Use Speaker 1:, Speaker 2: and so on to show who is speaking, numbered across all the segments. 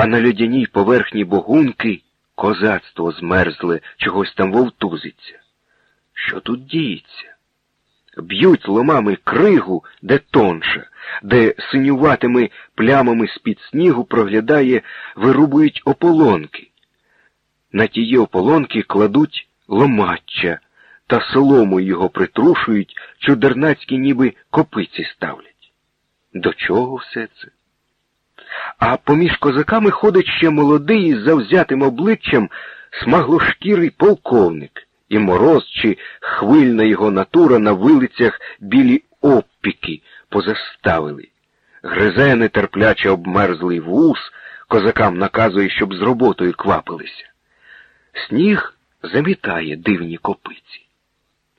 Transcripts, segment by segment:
Speaker 1: а на льодяній поверхні богунки козацтво змерзле, чогось там вовтузиться. Що тут діється? Б'ють ломами кригу, де тонша, де синюватими плямами з-під снігу проглядає, вирубують ополонки. На тії ополонки кладуть ломаччя та солому його притрушують, чудернацькі ніби копиці ставлять. До чого все це? А поміж козаками ходить ще молодий із завзятим обличчям смаглошкірий полковник, і мороз чи хвильна його натура на вилицях білі опіки позаставили. Гризе нетерпляче обмерзлий вус, козакам наказує, щоб з роботою квапилися. Сніг замітає дивні копиці.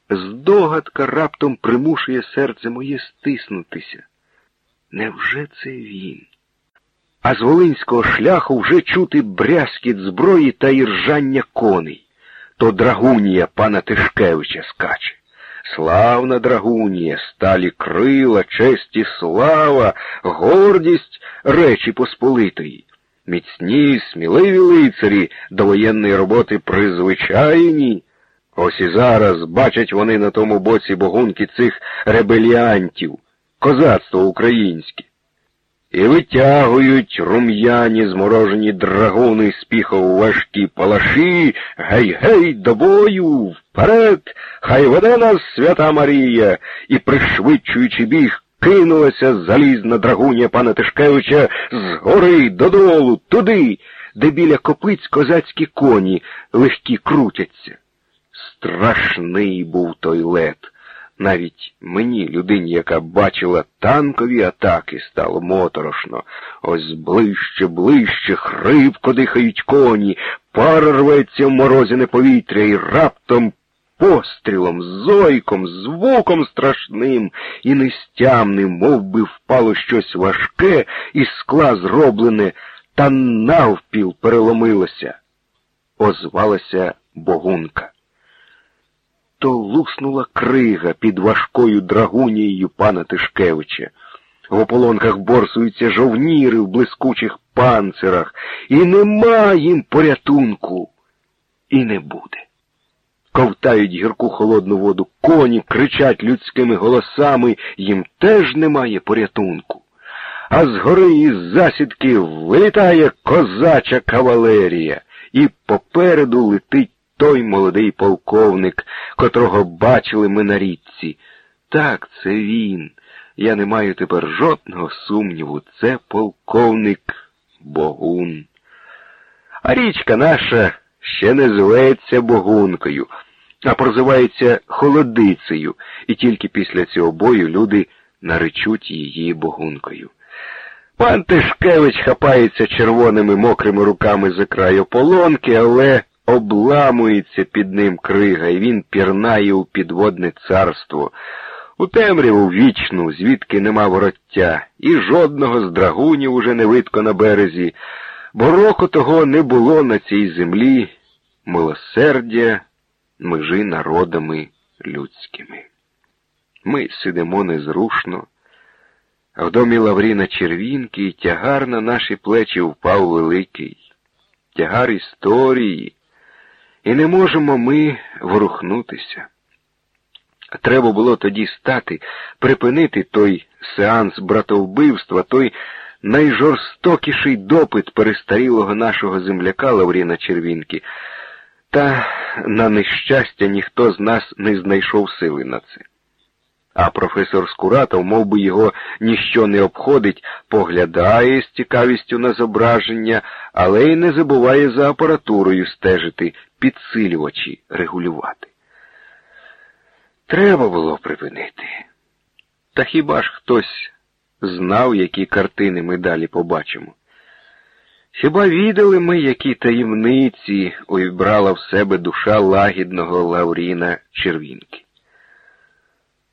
Speaker 1: Здогадка раптом примушує серце моє стиснутися. Невже це він? А з волинського шляху вже чути брязкіт зброї та іржання коней. То драгунія пана Тишкевича скаче. Славна драгунія, сталі крила, честі слава, гордість Речі Посполитої. Міцні, сміливі лицарі до воєнної роботи призвичайні. Ось і зараз бачать вони на тому боці богунки цих ребеліантів, козацтво українське. І витягують рум'яні зморожені драгуни з піхов важкі палаші, гей-гей, до бою, вперед, хай веде нас свята Марія, і, пришвидшуючи біг, кинулася залізна драгуня пана Тишкевича з гори додолу, туди, де біля копиць козацькі коні легкі крутяться. Страшний був той лед. Навіть мені, людині, яка бачила танкові атаки, стало моторошно. Ось ближче, ближче, хрипко дихають коні, пара рветься в морозіне повітря і раптом пострілом, зойком, звуком страшним і нестямним, мов би впало щось важке із скла зроблене, та навпіл переломилося. Озвалася богунка то луснула крига під важкою драгунією пана Тишкевича. В ополонках борсуються жовніри в блискучих панцирах, і нема їм порятунку, і не буде. Ковтають гірку холодну воду коні, кричать людськими голосами, їм теж немає порятунку. А згори із засідки вилітає козача кавалерія, і попереду летить той молодий полковник, котрого бачили ми на річці. Так, це він. Я не маю тепер жодного сумніву. Це полковник Богун. А річка наша ще не зветься Богункою, а прозивається Холодицею, і тільки після цього бою люди наречуть її Богункою. Пан Тишкевич хапається червоними мокрими руками за край ополонки, але обламується під ним крига, і він пірнає у підводне царство, у темряву вічну, звідки нема вороття, і жодного з драгунів уже не видко на березі, бо року того не було на цій землі милосердя межи народами людськими. Ми сидимо незрушно. В домі Лавріна Червінки тягар на наші плечі впав великий, тягар історії, і не можемо ми ворухнутися. Треба було тоді стати, припинити той сеанс братовбивства, той найжорстокіший допит перестарілого нашого земляка Лавріна Червінки, та, на нещастя, ніхто з нас не знайшов сили на це. А професор Скуратов, мов би його ніщо не обходить, поглядає з цікавістю на зображення, але й не забуває за апаратурою стежити, підсилювачі регулювати. Треба було припинити. Та хіба ж хтось знав, які картини ми далі побачимо? Хіба відали ми, які таємниці увібрала в себе душа лагідного Лауріна Червінки?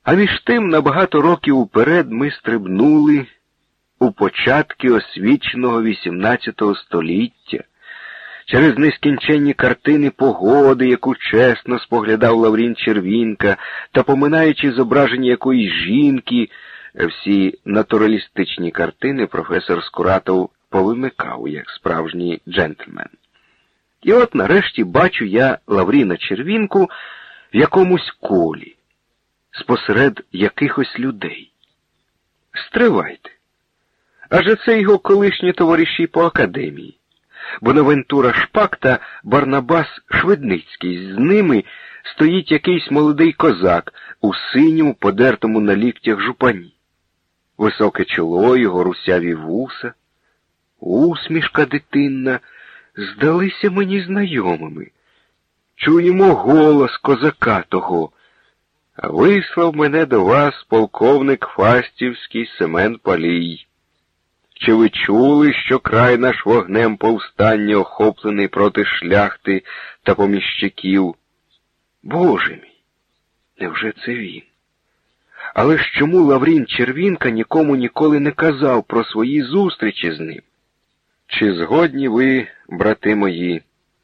Speaker 1: А між тим на багато років уперед ми стрибнули у початки освіченого XVIII століття через нескінченні картини погоди, яку чесно споглядав Лаврін Червінка, та поминаючи зображення якоїсь жінки, всі натуралістичні картини професор Скуратов повимикав, як справжній джентльмен. І от нарешті бачу я Лавріна Червінку в якомусь колі, спосеред якихось людей. Стривайте. Адже це його колишні товариші по академії. Бонавентура Шпак та Барнабас Шведницький. З ними стоїть якийсь молодий козак у синьому, подертому на ліктях жупані. Високе чоло, його русяві вуса, усмішка дитинна здалися мені знайомими. Чуємо голос козака того. Вислав мене до вас полковник Фастівський Семен Палій. Чи ви чули, що край наш вогнем повстання охоплений проти шляхти та поміщиків? Боже мій, невже це він? Але ж чому Лаврін Червінка нікому ніколи не казав про свої зустрічі з ним? Чи згодні ви, брати мої,